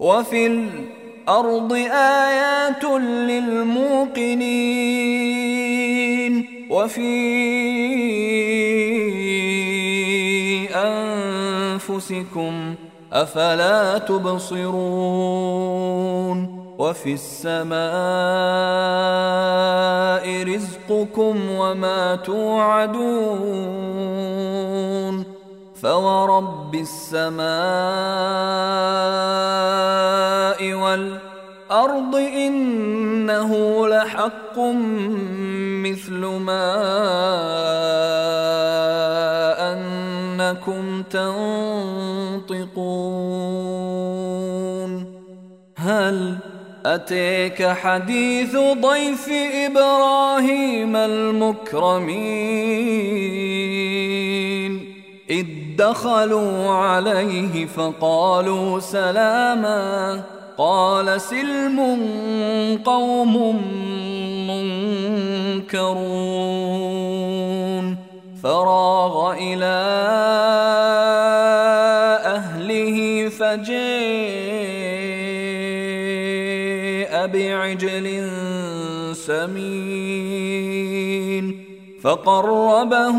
وفي الأرض آيات للموقنين وفي أنفسكم أفلا تبصرون وفي السماء رزقكم وما توعدون فورب السماء والارض انه لحق مثل ما انكم تنطقون هل اتيك حديث ضيف إبراهيم المكرمين إذ دخلوا عليه فقالوا سلاما قال سلم قوم منكرون فراغ إلى أهله فجاء بعجل سمين فقربه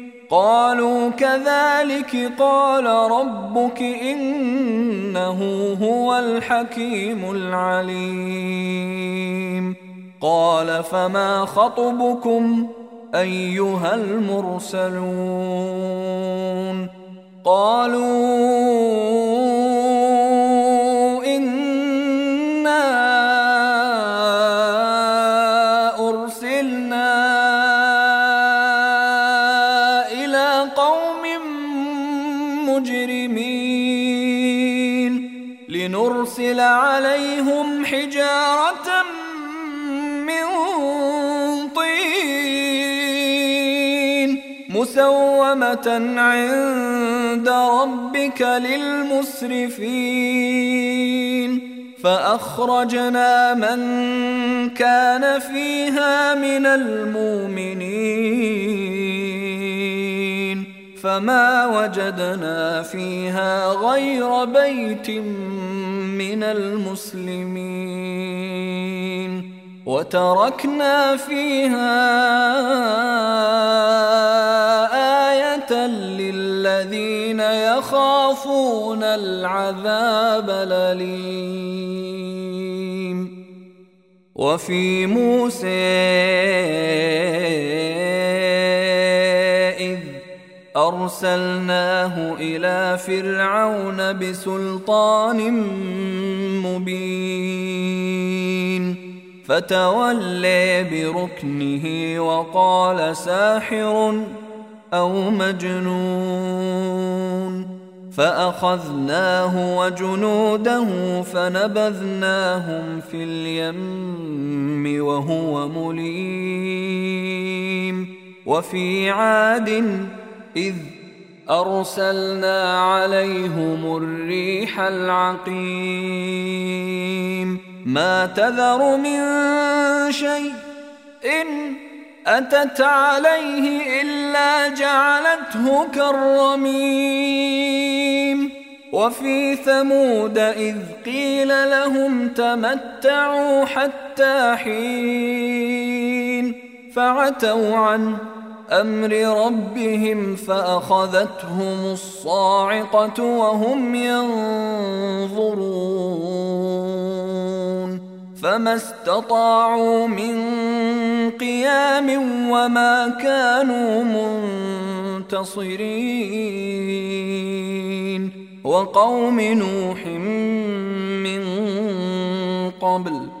قالوا كذلك قال ربك إنه هو الحكيم العليم. قال فما خطبكم أيها المرسلون؟ قالوا عليهم حجارة من طين مسومة عند ربك للمسرفين. فأخرجنا من كان فيها من المؤمنين. فما وجدنا فيها غير بيت من المسلمين وتركنا فيها آية للذين يخافون العذاب الأليم. وفي موسى أرسلناه إلى فرعون بسلطان مبين. فتولي بركنه وقال ساحر أو مجنون. فأخذناه وجنوده فنبذناهم في اليم وهو مليم. وفي عاد إذ أرسلنا عليهم الريح العقيم. ما تذر من شيء إن أتت عليه إلا جعلته كالرميم. وفي ثمود إذ قيل لهم تمتعوا حتى حين فعتوا عن أمر ربهم فأخذتهم الصاعقة وهم ينظرون فما استطاعوا من قيام وما كانوا منتصرين وقوم نوح من قبل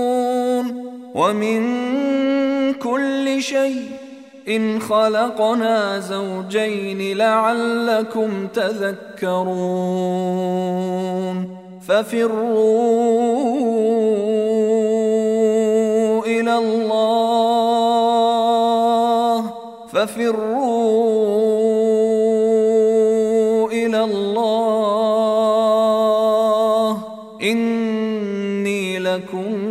ومن كل شيء إن خلقنا زوجين لعلكم تذكرون ففروا إلى الله ففروا إلى الله إني لكم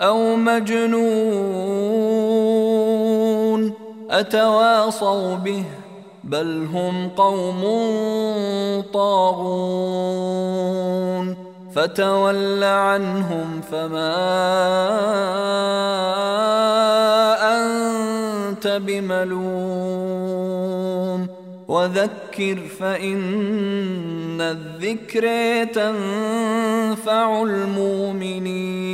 أو مجنون أتواصوا به بل هم قوم طاغون فتول عنهم فما أنت بملوم وذكر فإن الذكر تنفع المؤمنين.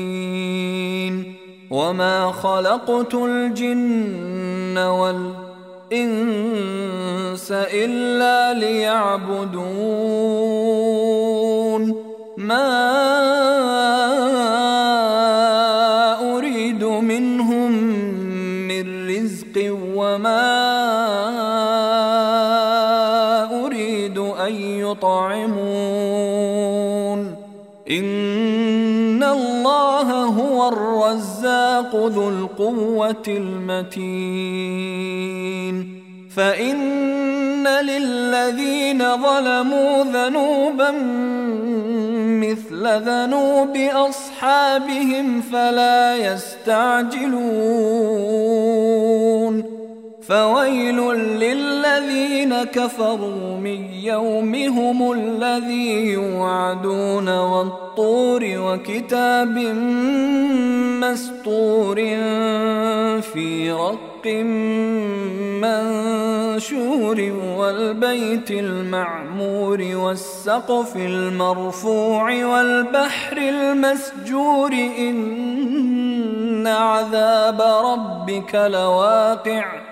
وما خلقت الجن والإنس إلا ليعبدون. ما أريد منهم من رزق وما يطعمون. إن الله هو الرزاق ذو القوة المتين. فإن للذين ظلموا ذنوبا مثل ذنوب أصحابهم فلا يستعجلون. فويل للذين كفروا من يومهم الذي يوعدون والطور وكتاب مستور في رق منشور والبيت المعمور والسقف المرفوع والبحر المسجور إن عذاب ربك لواقع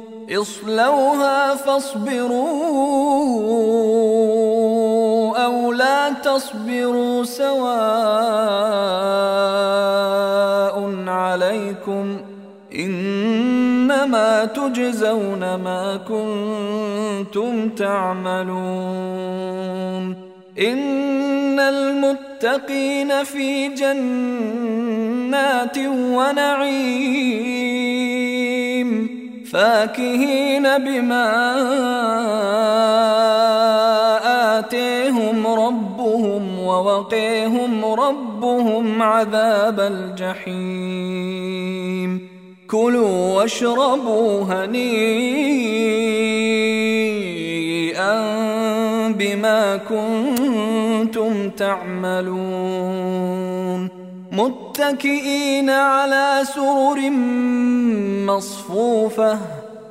اصلوها فاصبروا أو لا تصبروا سواء عليكم إنما تجزون ما كنتم تعملون إن المتقين في جنات ونعيم فاكهين بما آتيهم ربهم ووقيهم ربهم عذاب الجحيم. كلوا واشربوا هنيئا بما كنتم تعملون. متكئين على سرر مصفوفة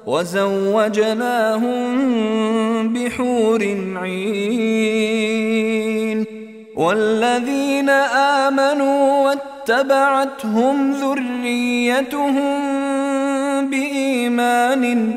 وزوجناهم بحور عين والذين آمنوا واتبعتهم ذريتهم بإيمان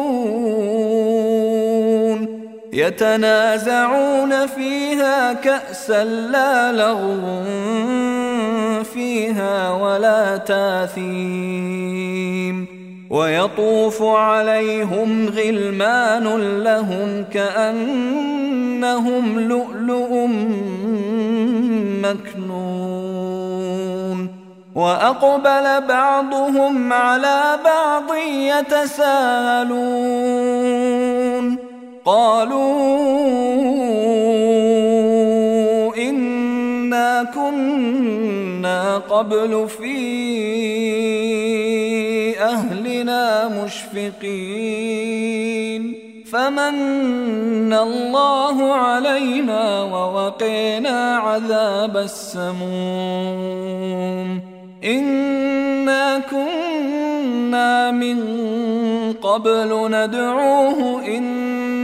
يتنازعون فيها كأسا لا لغو فيها ولا تاثيم. ويطوف عليهم غلمان لهم كأنهم لؤلؤ مكنون. وأقبل بعضهم على بعض يتساءلون. قالوا إنا كنا قبل في أهلنا مشفقين فمن الله علينا ووقينا عذاب السموم إنا كنا من قبل ندعوه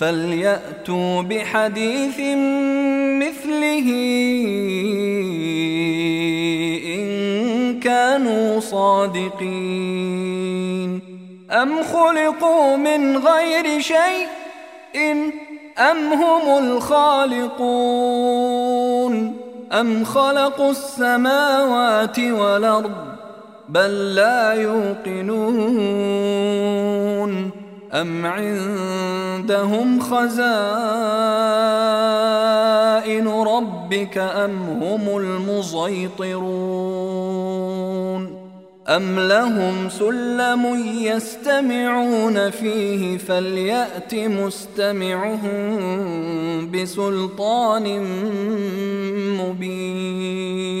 فليأتوا بحديث مثله إن كانوا صادقين. أم خلقوا من غير شيء؟ إن أم هم الخالقون. أم خلقوا السماوات والأرض بل لا يوقنون. أم عندهم خزائن ربك أم هم المسيطرون أم لهم سلم يستمعون فيه فليأت مستمعهم بسلطان مبين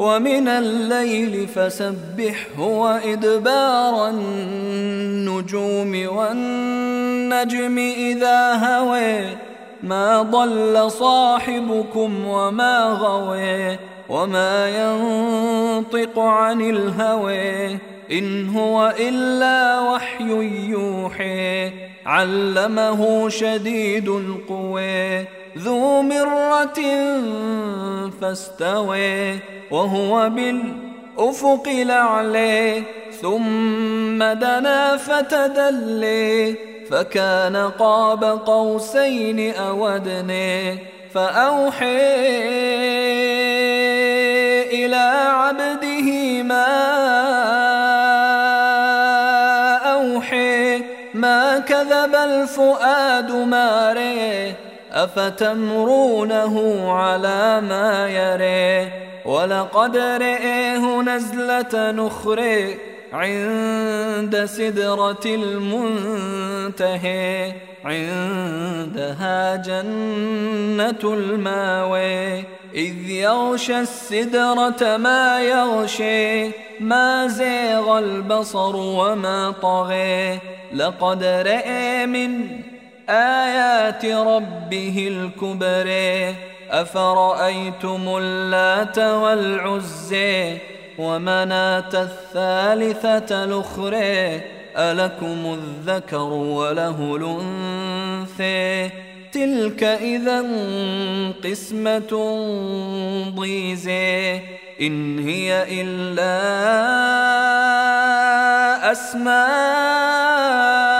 ومن الليل فسبحه وإدبار النجوم والنجم إذا هوي ما ضل صاحبكم وما غوي وما ينطق عن الهوى. إن هو إلا وحي يوحي علمه شديد القوى. ذو مرة فاستوى وهو بالأفق الأعلى ثم دنا فتدلي فكان قاب قوسين أو أدنى فأوحي إلى عبده ما أوحي ما كذب الفؤاد ما ريه أفتمرونه على ما يري؟ ولقد رئيه نزلة نخري عند سدرة المنتهي. عندها جنة المأوي. إذ يغشى السدرة ما يغشي ما زيغ البصر وما طغي. لقد رئي من آيات ربه الكبر أفرأيتم اللات والعزي ومناة الثالثة الأخرى ألكم الذكر وله الأنثى؟ تلك إذا قسمة ضيزى إن هي إلا أسماء.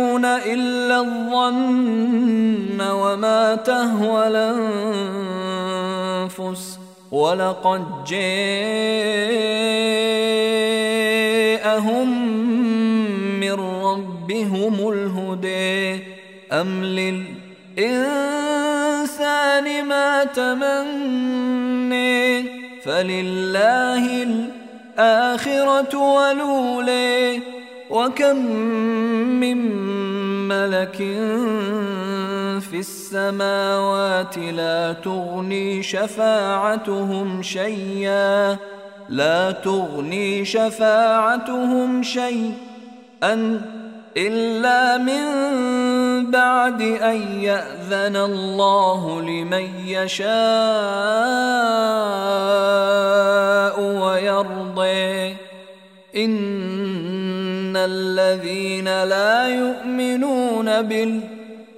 تهوى الأنفس ولقد جاءهم من ربهم الهدى. أم للإنسان ما تمني فلله الآخرة ولولي وكم من ملك في السماوات لا تغني شفاعتهم شيئا لا تغني شفاعتهم شيئا إلا من بعد أن يأذن الله لمن يشاء ويرضي إن الذين لا يؤمنون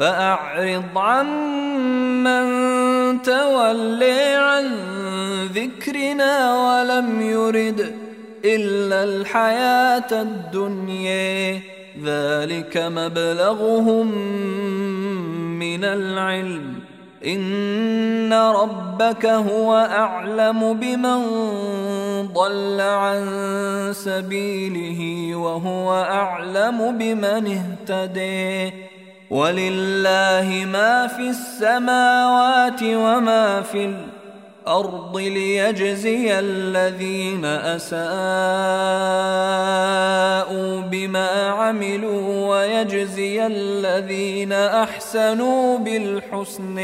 فأعرض عن من تولي عن ذكرنا ولم يرد إلا الحياة الدنيا. ذلك مبلغهم من العلم. إن ربك هو أعلم بمن ضل عن سبيله وهو أعلم بمن اهتدي ولله ما في السماوات وما في الأرض ليجزي الذين أساءوا بما عملوا ويجزي الذين أحسنوا بالحسن.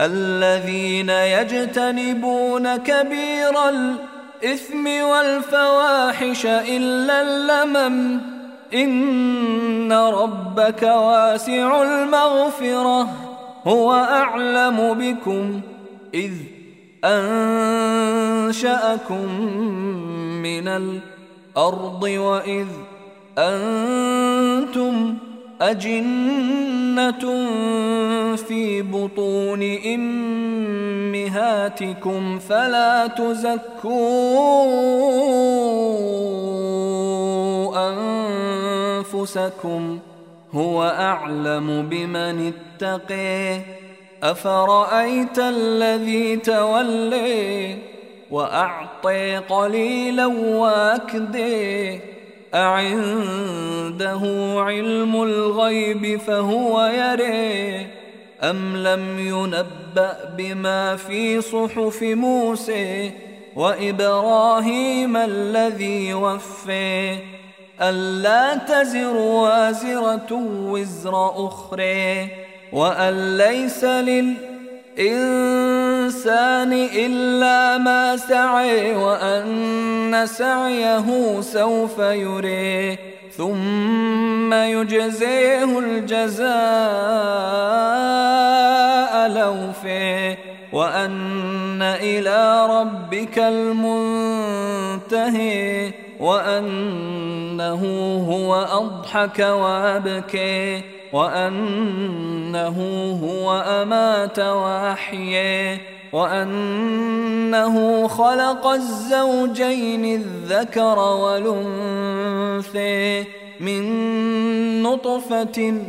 الذين يجتنبون كبير الإثم والفواحش إلا اللمم. إن ربك واسع المغفرة هو أعلم بكم إذ أنشأكم من الأرض وإذ أنتم أجنة في بطون إمهاتكم فلا تزكوا أنفسكم هو أعلم بمن اتقي. أفرأيت الذي تولي وأعطي قليلا وأكدي؟ أعنده علم الغيب فهو يري أم لم ينبأ بما في صحف موسى وإبراهيم الذي وفي ألا تزر وازرة وزر أخرى وأن ليس للإنسان إلا ما سعي وأن سعيه سوف يريه ثم يجزيه الجزاء لوفي وأن إلى ربك المنتهي وأنه هو أضحك وأبكي. وأنه هو أمات وأحيي وأنه خلق الزوجين الذكر والأنثي من نطفة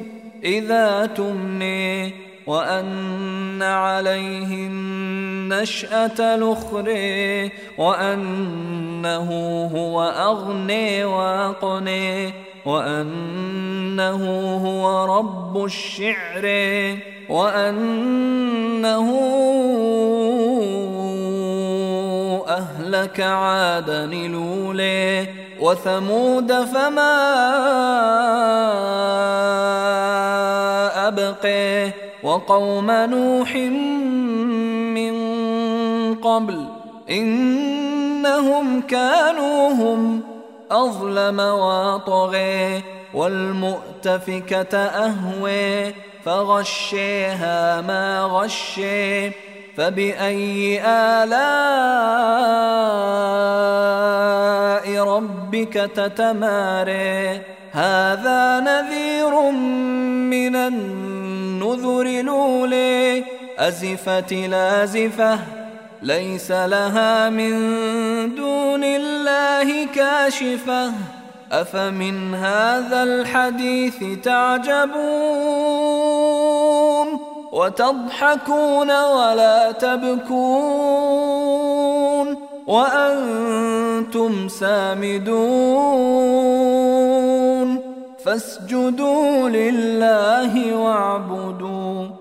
إذا تمني وأن عليه النشأة الأخرى وأنه هو أغني وأقني وأنه هو رب الشعر وأنه أهلك عادا الأولي وثمود فما أبقي وقوم نوح من قبل إنهم كانوا هم أظلم وطغي والمؤتفكة أهوي فغشيها ما غشي فبأي آلاء ربك تتماري؟ هذا نذير من النذر الأولي أزفت لازفة ليس لها من دون الله كاشفة. أفمن هذا الحديث تعجبون؟ وتضحكون ولا تبكون؟ وأنتم سامدون؟ فاسجدوا لله واعبدوا.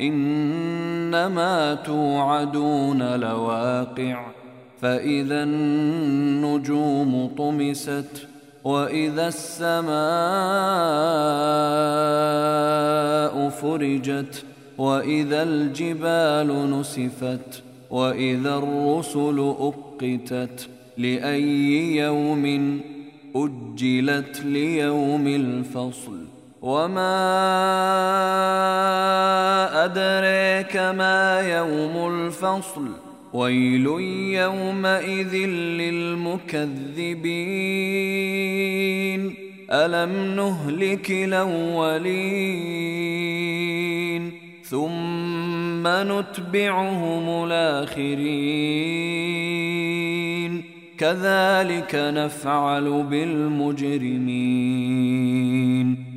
إنما توعدون لواقع فإذا النجوم طمست وإذا السماء فرجت وإذا الجبال نسفت وإذا الرسل أقتت لأي يوم أجلت ليوم الفصل. وما ادريك ما يوم الفصل ويل يومئذ للمكذبين الم نهلك الاولين ثم نتبعهم الاخرين كذلك نفعل بالمجرمين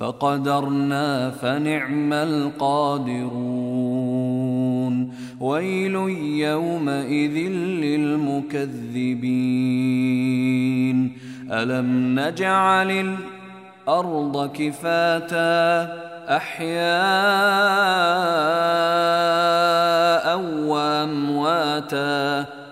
فقدرنا فنعم القادرون. ويل يومئذ للمكذبين. ألم نجعل الأرض كفاتا أحياء وأمواتا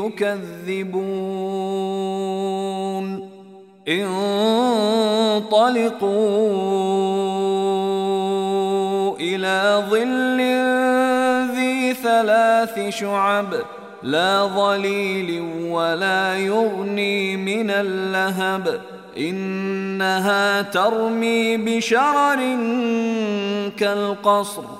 تكذبون انطلقوا إلى ظل ذي ثلاث شعب لا ظليل ولا يغني من اللهب إنها ترمي بشرر كالقصر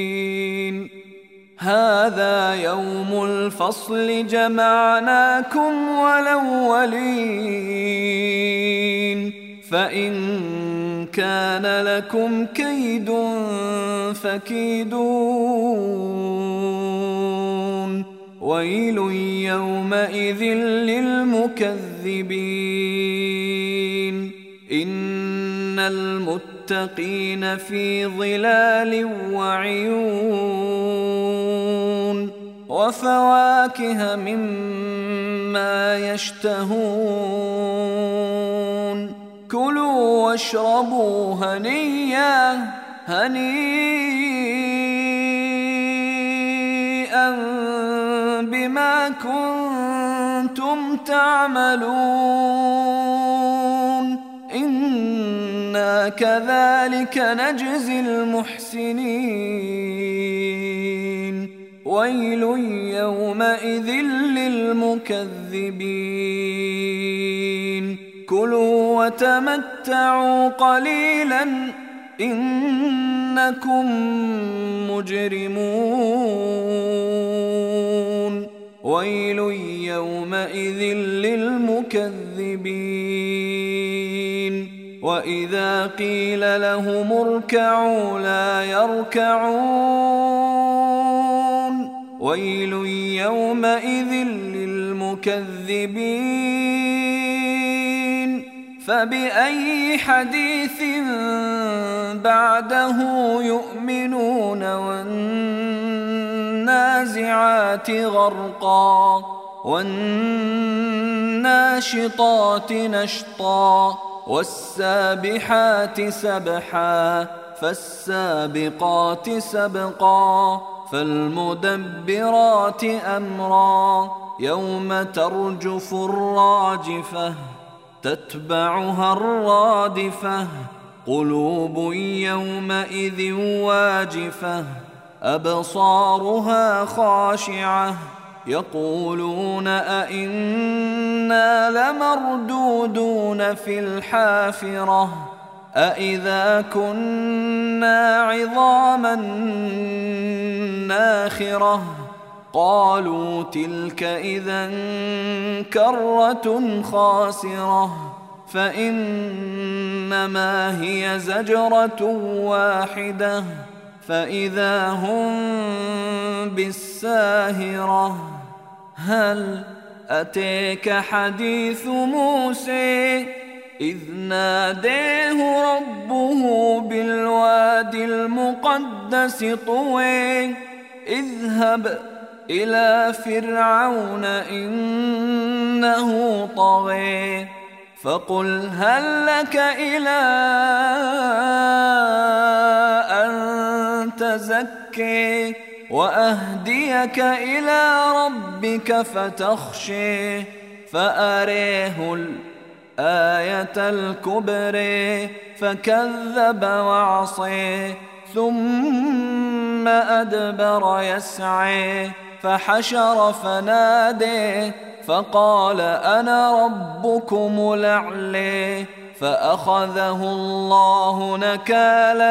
هذا يوم الفصل جمعناكم ولولين فإن كان لكم كيد فكيدون. ويل يومئذ للمكذبين. إن المتقين في ظلال وعيون وفواكه مما يشتهون كلوا واشربوا هنيا هنيئا بما كنتم تعملون أنا كذلك نجزي المحسنين. ويل يومئذ للمكذبين. كلوا وتمتعوا قليلا إنكم مجرمون. ويل يومئذ للمكذبين. واذا قيل لهم اركعوا لا يركعون ويل يومئذ للمكذبين فباي حديث بعده يؤمنون والنازعات غرقا والناشطات نشطا والسابحات سبحا فالسابقات سبقا فالمدبرات أمرا. يوم ترجف الراجفة تتبعها الرادفة. قلوب يومئذ واجفة أبصارها خاشعة. يقولون أئنا لمردودون في الحافرة؟ أإذا كنا عظاما ناخرة؟ قالوا تلك إذا كرة خاسرة فإنما هي زجرة واحدة. فإذا هم بالساهرة هل أتيك حديث موسى؟ إذ ناديه ربه بالواد المقدس طوي اذهب إلى فرعون إنه طغي فقل هل لك إلى أن تزكي وأهديك إلى ربك فتخشي فأريه الآية الكبرى فكذب وعصي ثم أدبر يسعي فحشر فنادي فقال أنا ربكم الأعلي فأخذه الله نكال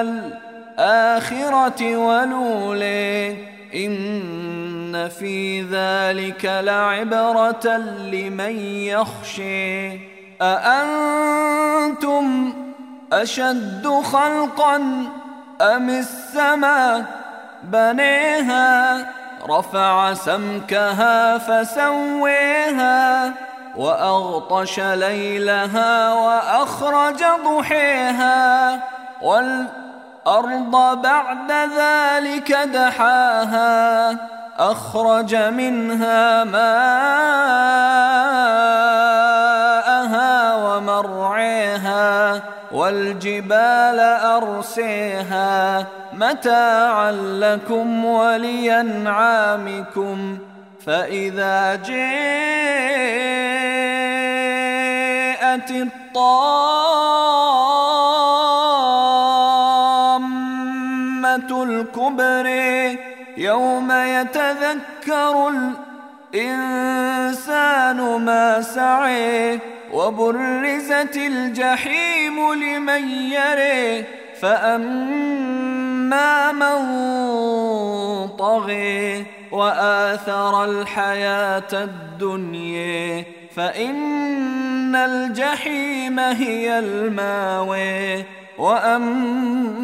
الآخرة ولولي إن في ذلك لعبرة لمن يخشي أأنتم أشد خلقا أم السماء بنيها رفع سمكها فسويها وأغطش ليلها وأخرج ضحيها والأرض بعد ذلك دحاها أخرج منها ماءها ومرعيها والجبال أرسيها متاعا لكم ولينعامكم فإذا جاءت الطامة الكبرى يوم يتذكر الإنسان ما سعي وبرزت الجحيم لمن يري فأما من طغي وآثر الحياة الدنيا فإن الجحيم هي الماوي. وأما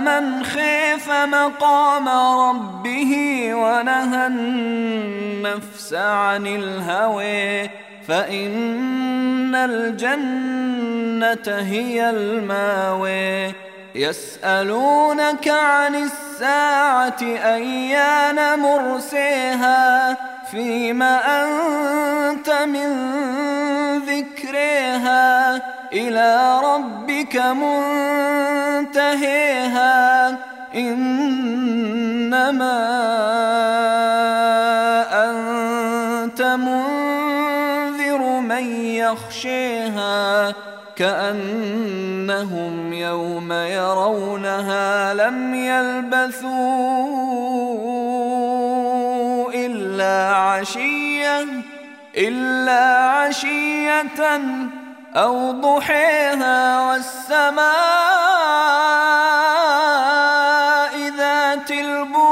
من خيف مقام ربه ونهى النفس عن الهوى فإن الجنة هي الماوي يسألونك عن الساعة أيان مرسيها؟ فيما أنت من ذكرها إلى ربك منتهيها. إنما يخشيها كأنهم يوم يرونها لم يلبثوا إلا عشية إلا عشية أو ضحيها والسماء ذات البروج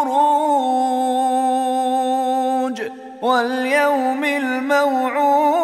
واليوم الموعود.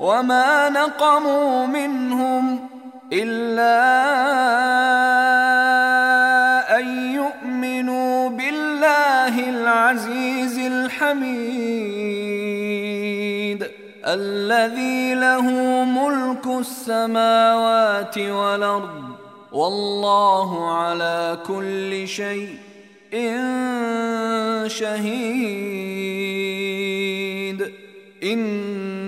وما نقموا منهم إلا أن يؤمنوا بالله العزيز الحميد الذي له ملك السماوات والأرض والله على كل شيء شهيد إن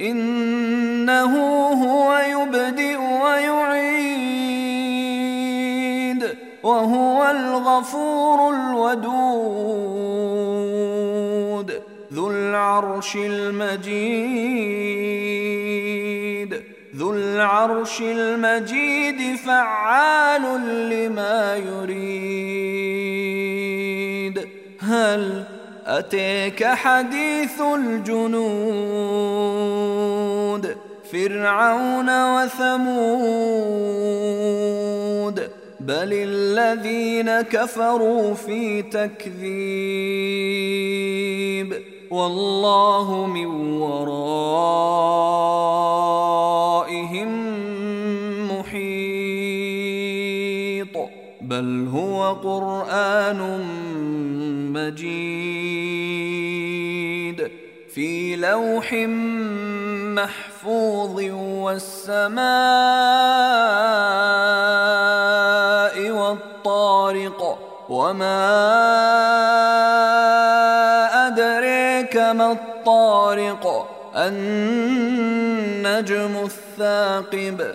إنه هو يبدئ ويعيد وهو الغفور الودود ذو العرش المجيد ذو العرش المجيد فعال لما يريد. هل أتيك حديث الجنود فرعون وثمود. بل الذين كفروا في تكذيب والله من ورائهم بل هو قرآن مجيد في لوح محفوظ والسماء والطارق وما أدريك ما الطارق النجم الثاقب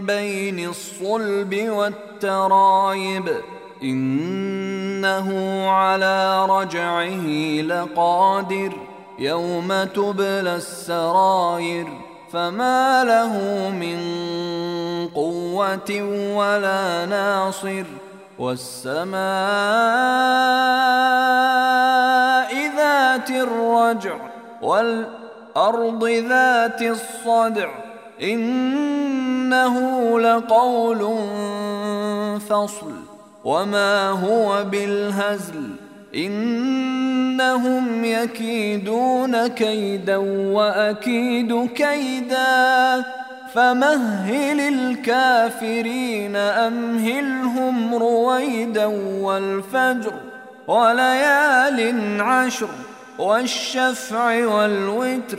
بين الصلب والترايب إنه على رجعه لقادر يوم تبلى السراير فما له من قوة ولا ناصر والسماء ذات الرجع والأرض الأرض ذات الصدع إنه لقول فصل. وما هو بالهزل. إنهم يكيدون كيدا وأكيد كيدا. فمهل الكافرين أمهلهم رويدا والفجر وليال عشر والشفع والوتر.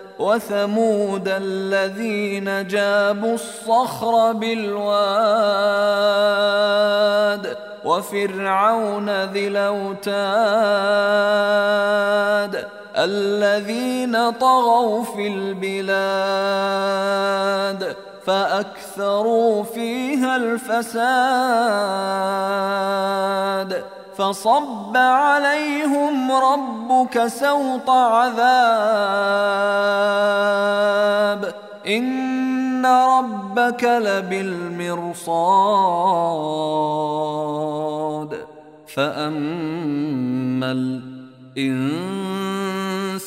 وثمود الذين جابوا الصخر بالواد وفرعون ذي الأوتاد الذين طغوا في البلاد فأكثروا فيها الفساد. فصب عليهم ربك سوط عذاب. إن ربك لبالمرصاد. فأما الإنسان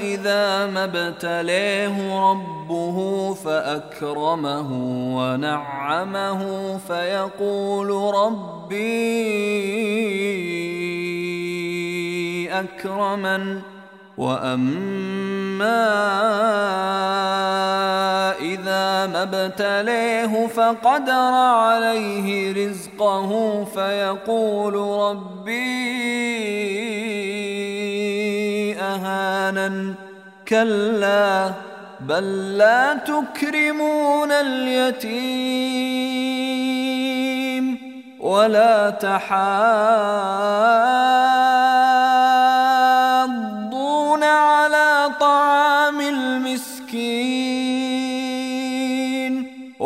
إذا ما ابتليه ربه فأكرمه ونعمه فيقول ربي أكرمن. واما اذا ما ابتليه فقدر عليه رزقه فيقول ربي اهانن كلا بل لا تكرمون اليتيم ولا تحاضون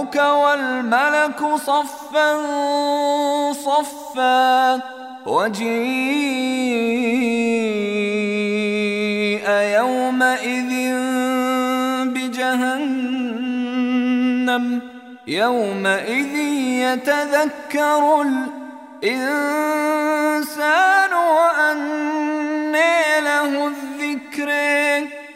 ربك والملك صفا صفا وجيء يومئذ بجهنم يومئذ يتذكر الإنسان وأنى له الذكر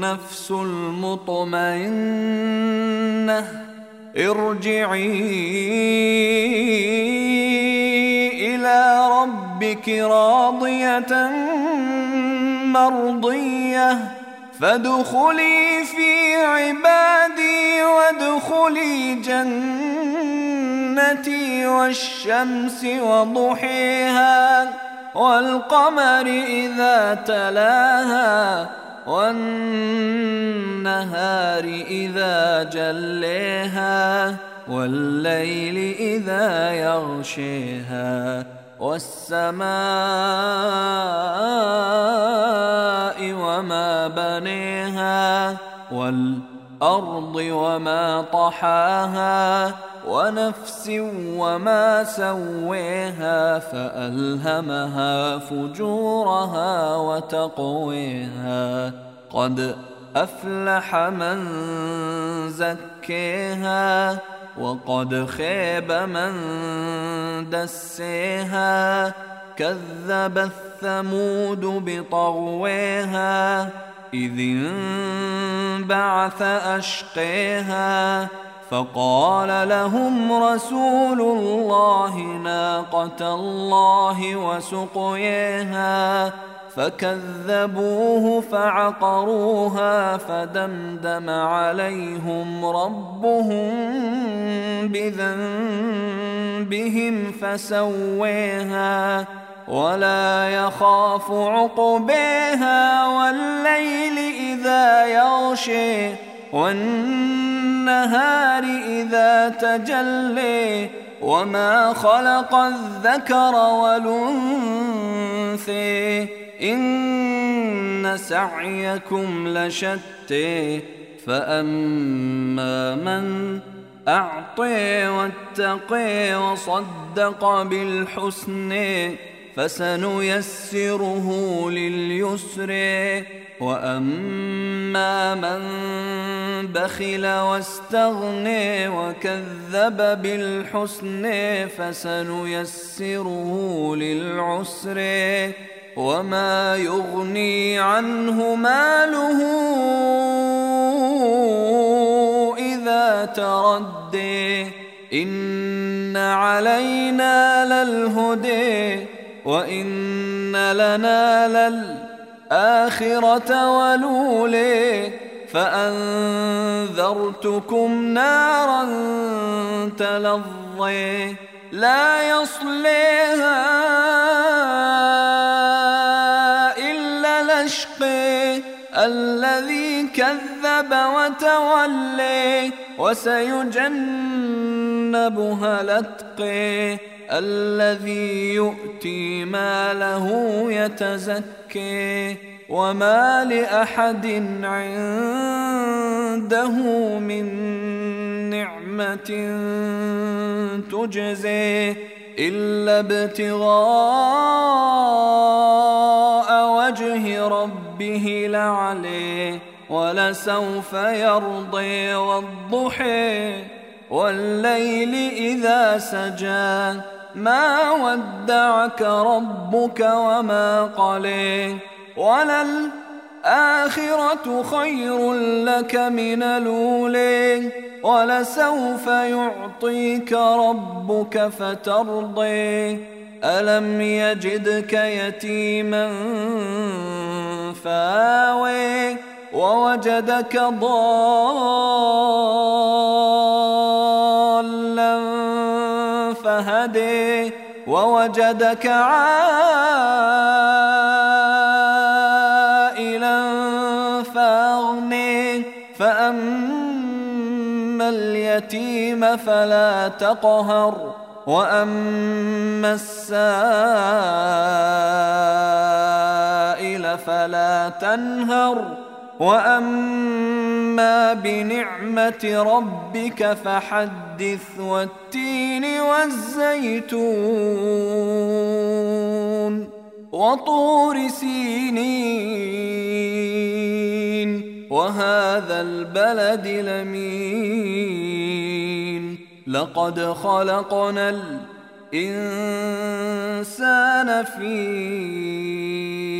النفس المطمئنة. ارجعي إلى ربك راضية مرضية. فادخلي في عبادي وادخلي جنتي والشمس وضحيها. والقمر إذا تلاها. والنهار إذا جليها والليل إذا يغشيها والسماء وما بنيها والأرض وما طحاها ونفس وما سويها فألهمها فجورها وتقويها. قد أفلح من زكيها وقد خيب من دسيها. كذب الثمود بطغويها إذ انبعث أشقيها. فقال لهم رسول الله ناقة الله وسقيها فكذبوه فعقروها فدمدم عليهم ربهم بذنبهم فسويها ولا يخاف عقبيها والليل إذا يغشي والنهار إذا تجلي وما خلق الذكر والأنثي إن سعيكم لشتى فأما من أعطي واتقي وصدق بالحسن فسنيسره لليسر. وأما من بخل واستغني وكذب بالحسن فسنيسره للعسر. وما يغني عنه ماله إذا تردي. إن علينا للهدي. وان لنا للاخره ولولي فانذرتكم نارا تلظي لا يصليها الا الاشقي الذي كذب وتولي وسيجنبها الأتقي الذي يؤتي ماله يتزكي وما لأحد عنده من نعمة تجزي إلا ابتغاء وجه ربه لعليه ولسوف يرضي والضحي والليل إذا سجى ما ودعك ربك وما قلي. وللآخرة خير لك من الأولي ولسوف يعطيك ربك فترضي ألم يجدك يتيما فاوي ووجدك ضالا فهدي ووجدك عائلا فاغني فأما اليتيم فلا تقهر وأما السائل فلا تنهر. واما بنعمه ربك فحدث والتين والزيتون وطور سينين وهذا البلد لمين لقد خلقنا الانسان في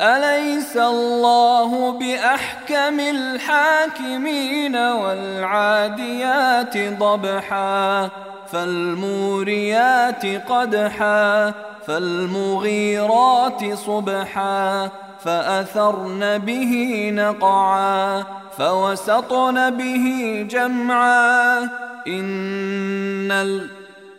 أليس الله بأحكم الحاكمين والعاديات ضبحا؟ فالموريات قدحا فالمغيرات صبحا فأثرن به نقعا فوسطن به جمعا. إن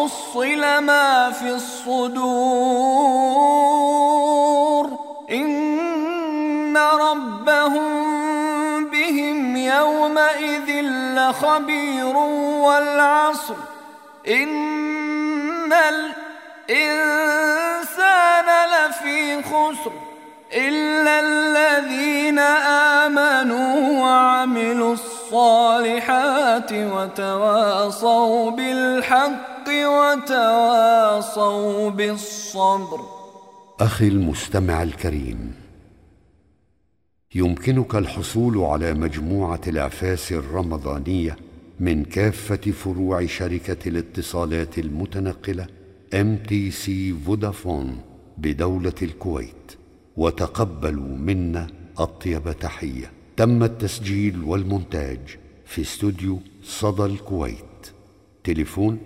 وحصل ما في الصدور إن ربهم بهم يومئذ لخبير والعصر إن الإنسان لفي خسر إلا الذين آمنوا وعملوا الصالحات وتواصوا بالحق وتواصوا بالصبر. أخي المستمع الكريم يمكنك الحصول على مجموعة الأعفاس الرمضانية من كافة فروع شركة الاتصالات المتنقلة MTC فودافون بدولة الكويت. وتقبلوا منا أطيب تحية. تم التسجيل والمونتاج في استوديو صدى الكويت. تليفون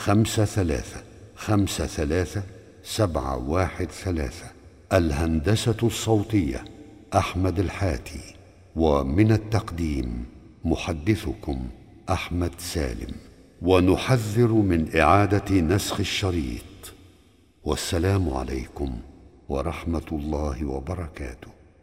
خمسة ثلاثة خمسة ثلاثة سبعة واحد ثلاثة. الهندسة الصوتية أحمد الحاتي. ومن التقديم محدثكم أحمد سالم. ونحذر من إعادة نسخ الشريط. والسلام عليكم ورحمة الله وبركاته.